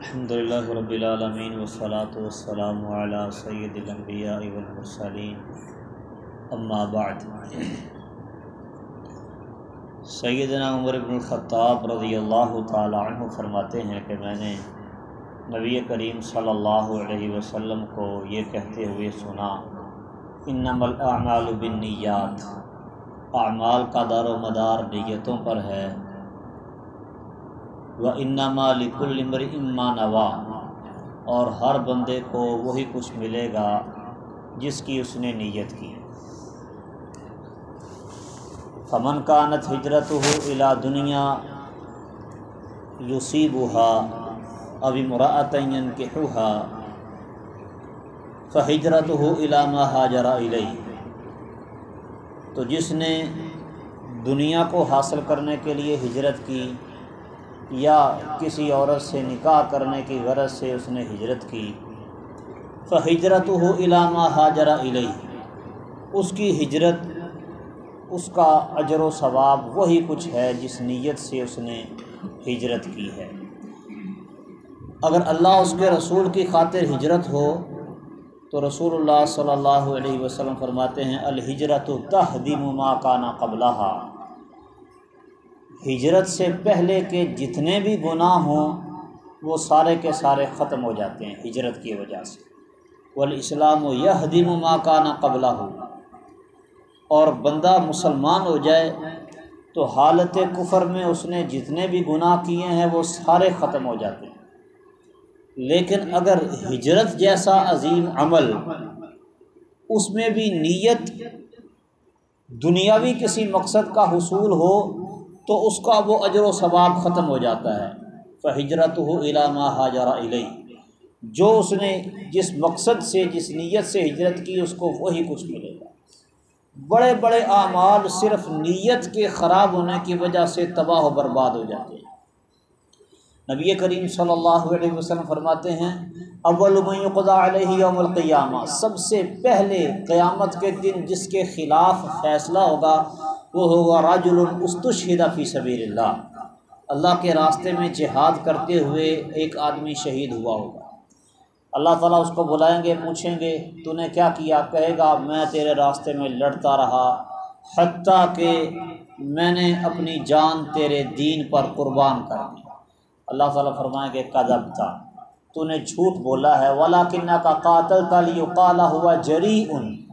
الحمد للہ رب العالمین وصلاۃ والسلام علی سید الانبیاء والمرسلین. اما بعد. سیدنا عمر بن الخطاب رضی اللہ تعالی عنہ فرماتے ہیں کہ میں نے نبی کریم صلی اللہ علیہ وسلم کو یہ کہتے ہوئے سنا، انما الاعمال بالنیات، اعمال کا دار و مدار نیتوں پر ہے۔ و انما لکل امر اما نوا اور ہر بندے کو وہی کچھ ملے گا جس کی اس نے نیت کی۔ فمن کانت ہجرت ہو الا دنیا یوسیب ہا ابھی مراعتین کے ہوا فہجرت ہو علامہ حاجرہ علیہ تو جس نے دنیا کو حاصل کرنے کے لیے ہجرت کی یا کسی عورت سے نکاح کرنے کی غرض سے اس نے ہجرت کی۔ تو ہجرت ہو علامہ حاجرہ علیہ اس کی ہجرت، اس کا اجر و ثواب وہی کچھ ہے جس نیت سے اس نے ہجرت کی ہے۔ اگر اللہ اس کے رسول کی خاطر ہجرت ہو، تو رسول اللہ صلی اللہ علیہ وسلم فرماتے ہیں الحجرت و تحدیم ما کانا قبلہ ہجرت سے پہلے کے جتنے بھی گناہ ہوں، وہ سارے کے سارے ختم ہو جاتے ہیں ہجرت کی وجہ سے۔ والاسلام و یہ حدیم و ماں کا نہ قبلہ۔ ہو اور بندہ مسلمان ہو جائے تو حالت کفر میں اس نے جتنے بھی گناہ کیے ہیں، وہ سارے ختم ہو جاتے ہیں۔ لیکن اگر ہجرت جیسا عظیم عمل اس میں بھی نیت دنیاوی کسی مقصد کا حصول ہو تو اس کا وہ اجر و ثواب ختم ہو جاتا ہے۔ فہجرت ہو علامہ حاجرہ علیہ جو اس نے جس مقصد سے، جس نیت سے ہجرت کی، اس کو وہی کچھ ملے گا۔ بڑے بڑے اعمال صرف نیت کے خراب ہونے کی وجہ سے تباہ و برباد ہو جاتے ہیں۔ نبی کریم صلی اللہ علیہ وسلم فرماتے ہیں، اول خدا علیہ یوم القیامہ۔ سب سے پہلے قیامت کے دن جس کے خلاف فیصلہ ہوگا وہ ہوگا راج الستشہدہ فی سبیر اللہ اللہ کے راستے میں جہاد کرتے ہوئے ایک آدمی شہید ہوا ہوگا۔ اللہ تعالیٰ اس کو بلائیں گے، پوچھیں گے تو نے کیا کیا؟ کہے گا، میں تیرے راستے میں لڑتا رہا، حتیٰ کہ میں نے اپنی جان تیرے دین پر قربان کر دی۔ اللہ تعالیٰ فرمائیں گے قدب تھا۔ تو نے جھوٹ بولا ہے۔ ولا کنہ کا قاتل تالی کالا ہوا جری ان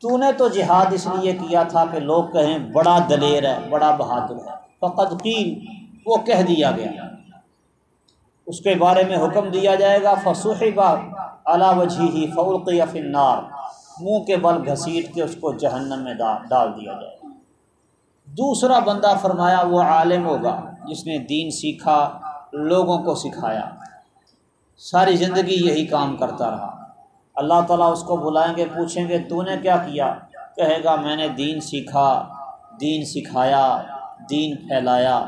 تو نے تو جہاد اس لیے کیا تھا کہ لوگ کہیں بڑا دلیر ہے، بڑا بہادر ہے۔ فقط قیل وہ کہہ دیا گیا۔ اس کے بارے میں حکم دیا جائے گا فصوحبہ علا وجہ ہی فعلقی فنار منہ کے بل گھسیٹ کے اس کو جہنم میں ڈال دیا جائے۔ گا دوسرا بندہ فرمایا، وہ عالم ہوگا، جس نے دین سیکھا، لوگوں کو سکھایا۔ ساری زندگی یہی کام کرتا رہا۔ اللہ تعالیٰ اس کو بلائیں گے، پوچھیں گے، تو نے کیا کیا؟ کہے گا، میں نے دین سیکھا، دین سکھایا، دین پھیلایا۔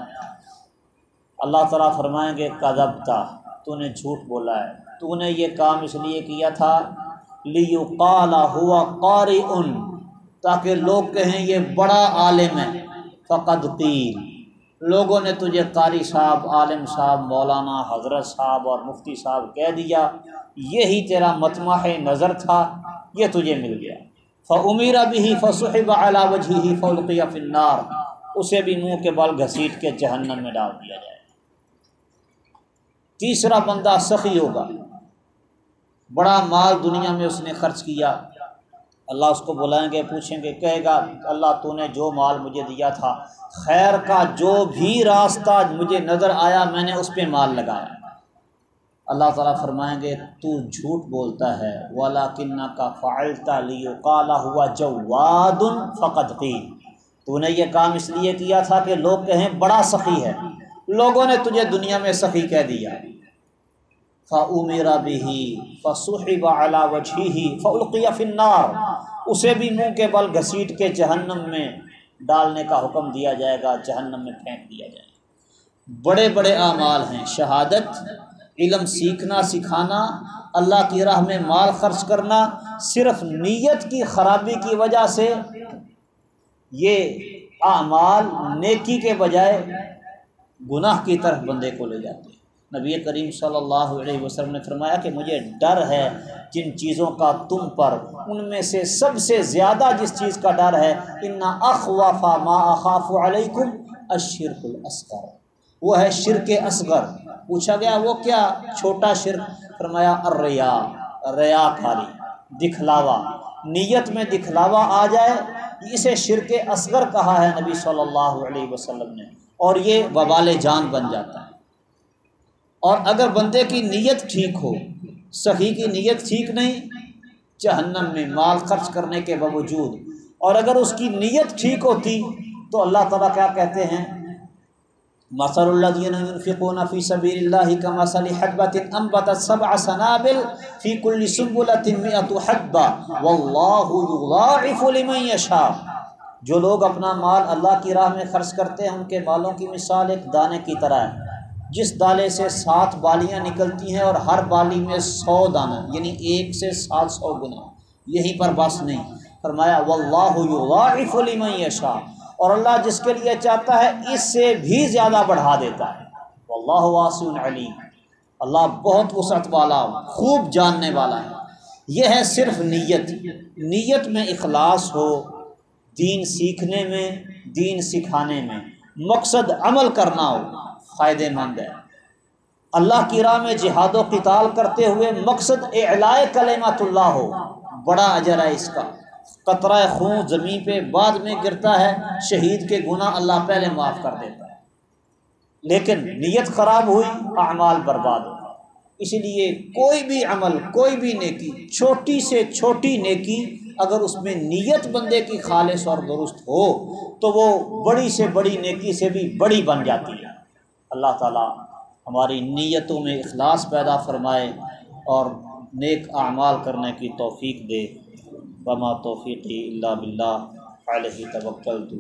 اللہ تعالیٰ فرمائیں گے کدب تھا تو نے جھوٹ بولا ہے۔ تو نے یہ کام اس لیے کیا تھا لیو کالا ہوا قاری ان تاکہ لوگ کہیں یہ بڑا عالم ہے۔ فقط قیل لوگوں نے تجھے قاری صاحب، عالم صاحب، مولانا حضرت صاحب اور مفتی صاحب کہہ دیا، یہی تیرا متماح نظر تھا، یہ تجھے مل گیا۔ فعمیرا بھی فصحب علا وجہ ہی فلقیہ فنار اسے بھی منہ کے بال گھسیٹ کے جہنم میں ڈال دیا جائے۔ تیسرا بندہ سخی ہوگا۔ بڑا مال دنیا میں اس نے خرچ کیا۔ اللہ اس کو بلائیں گے، پوچھیں گے، کہے گا، اللہ تو نے جو مال مجھے دیا تھا، خیر کا جو بھی راستہ مجھے نظر آیا، میں نے اس پہ مال لگایا۔ اللہ تعالیٰ فرمائیں گے، تو جھوٹ بولتا ہے۔ والا کنہ کا فعلتا لیو کالا ہوا جواد فقط قی تو نے یہ کام اس لیے کیا تھا کہ لوگ کہیں بڑا سخی ہے۔ لوگوں نے تجھے دنیا میں سخی کہہ دیا۔ فاؤ میرا بھی فصحب علا وجھی ہی فلقیہ فنار اسے بھی منہ کے بل گھسیٹ کے جہنم میں ڈالنے کا حکم دیا جائے گا، جہنم میں پھینک دیا جائے گا۔ بڑے بڑے اعمال ہیں۔ شہادت، علم سیکھنا، سکھانا، اللہ کی راہ میں مال خرچ کرنا، صرف نیت کی خرابی کی وجہ سے یہ اعمال نیکی کے بجائے گناہ کی طرف بندے کو لے جاتے ہیں۔ نبی کریم صلی اللہ علیہ وسلم نے فرمایا کہ مجھے ڈر ہے جن چیزوں کا تم پر، ان میں سے سب سے زیادہ جس چیز کا ڈر ہے، ان اخوافا ما اخاف علیکم اشرک الاصغر وہ ہے شرک اصغر۔ پوچھا گیا، وہ کیا چھوٹا شرک؟ فرمایا اریا ریا کاری دکھلاوا۔ نیت میں دکھلاوا آ جائے، اسے شرک اصغر کہا ہے نبی صلی اللہ علیہ وسلم نے۔ اور یہ وبال جان بن جاتا ہے۔ اور اگر بندے کی نیت ٹھیک ہو سخی کی نیت ٹھیک نہیں، جہنم میں مال خرچ کرنے کے باوجود اور اگر اس کی نیت ٹھیک ہوتی تو اللہ تعالیٰ کیا کہتے ہیں؟ مسل اللہ فی صبی اللہ کا مسل حدبۃ امبت سبع صنابل فی کل سنبلۃ حدبہ لمن یشاء جو لوگ اپنا مال اللہ کی راہ میں خرچ کرتے ہیں، ان کے مالوں کی مثال ایک دانے کی طرح ہے۔ جس دالے سے سات بالیاں نکلتی ہیں اور ہر بالی میں سو دانہ یعنی ایک سے سات سو گنا۔ یہیں پر بس نہیں۔ فرمایا، واللہ لمن یشاء اور اللہ جس کے لیے چاہتا ہے، اس سے بھی زیادہ بڑھا دیتا ہے۔ واللہ واسع علیم۔ اللہ بہت وسعت والا، خوب جاننے والا ہے۔ یہ ہے صرف نیت۔ نیت میں اخلاص ہو، دین سیکھنے میں، دین سکھانے میں۔ مقصد عمل کرنا ہو۔ فائدے مند ہے اللہ کی راہ میں جہاد و قتال کرتے ہوئے مقصد اعلائے کلمت اللہ ہو۔ بڑا اجر ہے اس کا۔ قطرہ خون زمین پہ بعد میں گرتا ہے، شہید کے گناہ اللہ پہلے معاف کر دیتا ہے۔ لیکن نیت خراب ہوئی، اعمال برباد ہو۔ اسی لیے کوئی بھی عمل، کوئی بھی نیکی، چھوٹی سے چھوٹی نیکی اگر اس میں نیت بندے کی خالص اور درست ہو، تو وہ بڑی سے بڑی نیکی سے بھی بڑی بن جاتی ہے۔ اللہ تعالیٰ ہماری نیتوں میں اخلاص پیدا فرمائے اور نیک اعمال کرنے کی توفیق دے۔ بما توفیقی اللہ بلّہ علیہ توکل تو